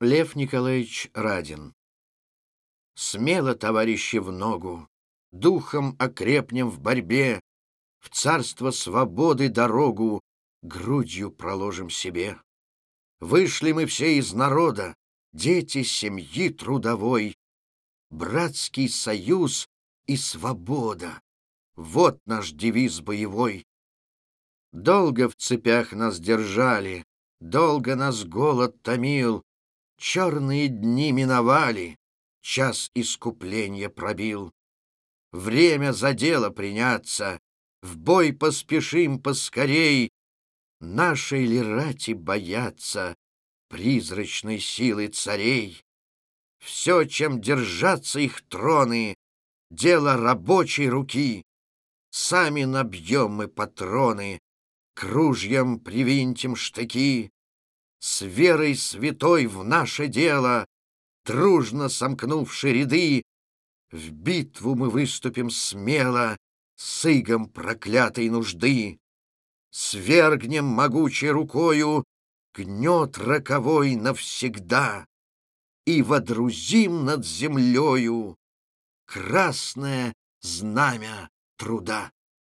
Лев Николаевич Радин Смело, товарищи, в ногу, Духом окрепнем в борьбе, В царство свободы дорогу Грудью проложим себе. Вышли мы все из народа, Дети семьи трудовой, Братский союз и свобода — Вот наш девиз боевой. Долго в цепях нас держали, Долго нас голод томил, Черные дни миновали, час искупления пробил. Время за дело приняться, в бой поспешим поскорей. Нашей ли рати бояться призрачной силы царей? Все, чем держатся их троны, дело рабочей руки. Сами набьем мы патроны, кружьям привинтим штыки. С верой святой в наше дело дружно сомкнувши ряды, В битву мы выступим смело с игом проклятой нужды. Свергнем могучей рукою гнет роковой навсегда И водрузим над землею красное знамя труда.